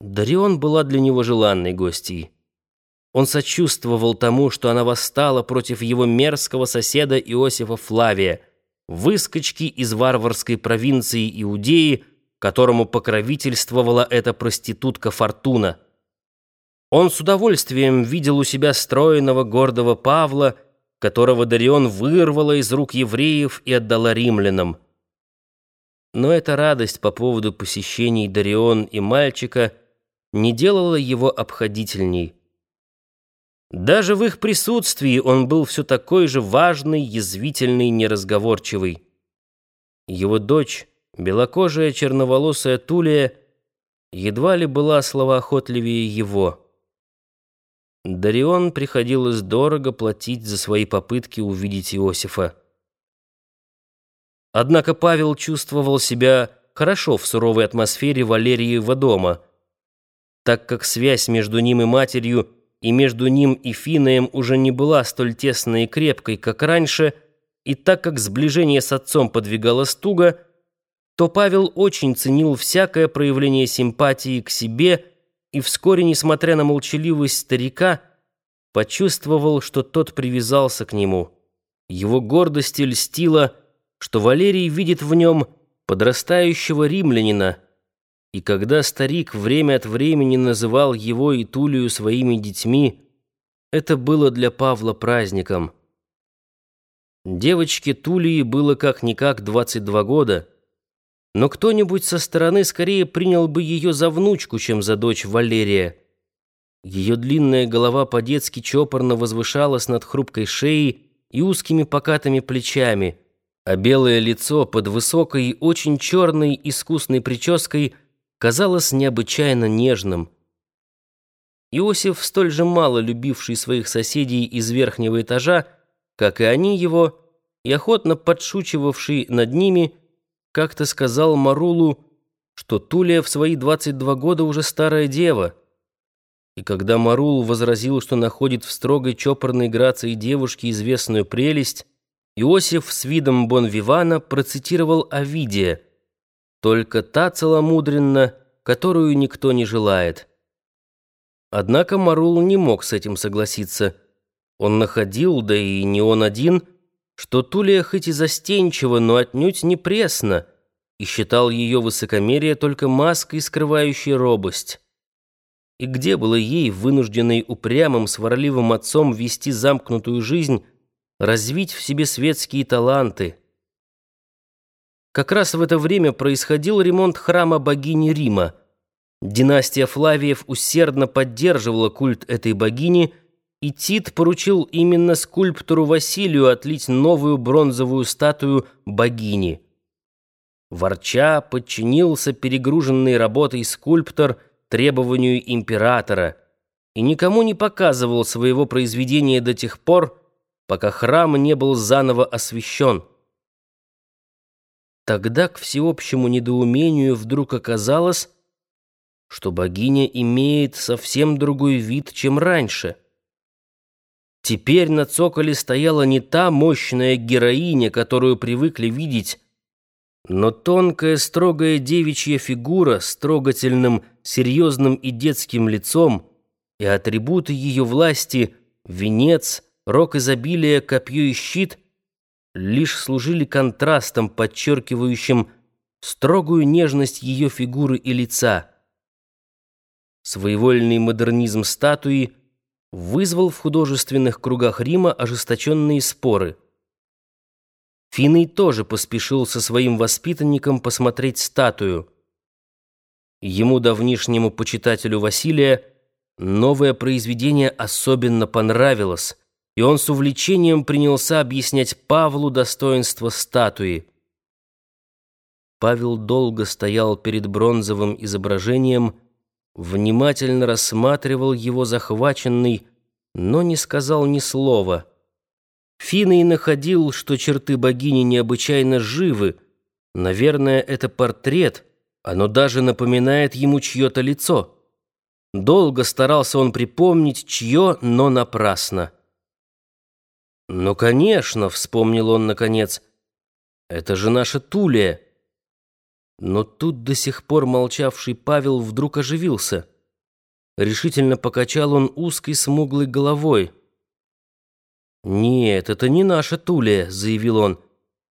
Дарион была для него желанной гостьей. Он сочувствовал тому, что она восстала против его мерзкого соседа Иосифа Флавия, выскочки из варварской провинции Иудеи, которому покровительствовала эта проститутка Фортуна. Он с удовольствием видел у себя стройного гордого Павла, которого Дарион вырвала из рук евреев и отдала римлянам. Но эта радость по поводу посещений Дарион и мальчика – не делало его обходительней. Даже в их присутствии он был все такой же важный, язвительный, неразговорчивый. Его дочь, белокожая черноволосая Тулия, едва ли была словоохотливее его. Дарион приходилось дорого платить за свои попытки увидеть Иосифа. Однако Павел чувствовал себя хорошо в суровой атмосфере Валериева дома — так как связь между ним и матерью и между ним и Финаем уже не была столь тесной и крепкой, как раньше, и так как сближение с отцом подвигало стуга, то Павел очень ценил всякое проявление симпатии к себе и вскоре, несмотря на молчаливость старика, почувствовал, что тот привязался к нему. Его гордость льстила, что Валерий видит в нем подрастающего римлянина, и когда старик время от времени называл его и Тулию своими детьми, это было для Павла праздником. Девочке Тулии было как-никак 22 года, но кто-нибудь со стороны скорее принял бы ее за внучку, чем за дочь Валерия. Ее длинная голова по-детски чопорно возвышалась над хрупкой шеей и узкими покатыми плечами, а белое лицо под высокой, очень черной искусной прической – казалось необычайно нежным. Иосиф, столь же мало любивший своих соседей из верхнего этажа, как и они его, и охотно подшучивавший над ними, как-то сказал Марулу, что Тулия в свои 22 года уже старая дева. И когда Марул возразил, что находит в строгой чопорной грации девушки известную прелесть, Иосиф с видом Бонвивана процитировал Овидия – только та целомудренна, которую никто не желает. Однако Марул не мог с этим согласиться. Он находил, да и не он один, что Тулия хоть и застенчива, но отнюдь не пресна, и считал ее высокомерие только маской, скрывающей робость. И где было ей, вынужденной упрямым, сварливым отцом вести замкнутую жизнь, развить в себе светские таланты — как раз в это время происходил ремонт храма богини Рима. Династия Флавиев усердно поддерживала культ этой богини, и Тит поручил именно скульптору Василию отлить новую бронзовую статую богини. Ворча подчинился перегруженный работой скульптор требованию императора и никому не показывал своего произведения до тех пор, пока храм не был заново освящен. Тогда к всеобщему недоумению вдруг оказалось, что богиня имеет совсем другой вид, чем раньше. Теперь на цоколе стояла не та мощная героиня, которую привыкли видеть, но тонкая, строгая девичья фигура с трогательным, серьезным и детским лицом, и атрибуты ее власти — венец, рог изобилия, копье и щит — лишь служили контрастом, подчеркивающим строгую нежность ее фигуры и лица. Своевольный модернизм статуи вызвал в художественных кругах Рима ожесточенные споры. Финный тоже поспешил со своим воспитанником посмотреть статую. Ему, давнишнему почитателю Василия, новое произведение особенно понравилось, и он с увлечением принялся объяснять Павлу достоинство статуи. Павел долго стоял перед бронзовым изображением, внимательно рассматривал его захваченный, но не сказал ни слова. Финный находил, что черты богини необычайно живы. Наверное, это портрет, оно даже напоминает ему чье-то лицо. Долго старался он припомнить, чье, но напрасно. «Ну, конечно», — вспомнил он наконец. «Это же наша Тулия». Но тут до сих пор молчавший Павел вдруг оживился. Решительно покачал он узкой смуглой головой. «Нет, это не наша Тулия», — заявил он.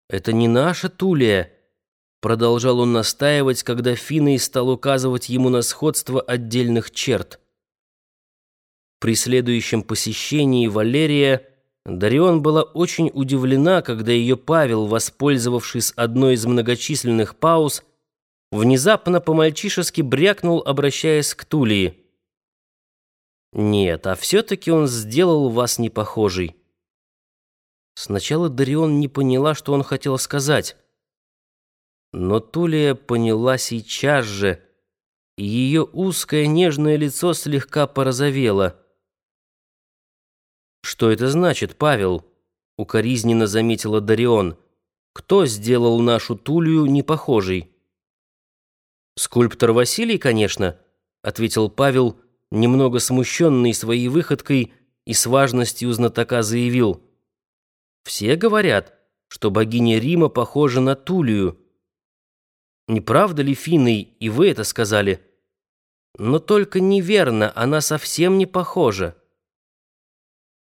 «Это не наша Тулия», — продолжал он настаивать, когда Финей стал указывать ему на сходство отдельных черт. При следующем посещении Валерия Дарион была очень удивлена, когда ее Павел, воспользовавшись одной из многочисленных пауз, внезапно по-мальчишески брякнул, обращаясь к Тулии. «Нет, а все-таки он сделал вас непохожей». Сначала Дарион не поняла, что он хотел сказать. Но Тулия поняла сейчас же, и ее узкое нежное лицо слегка порозовело. «Что это значит, Павел?» — укоризненно заметила Дарион. «Кто сделал нашу Тулию непохожей?» «Скульптор Василий, конечно», — ответил Павел, немного смущенный своей выходкой и с важностью знатока заявил. «Все говорят, что богиня Рима похожа на Тулию. Не правда ли, Финный, и вы это сказали? Но только неверно, она совсем не похожа».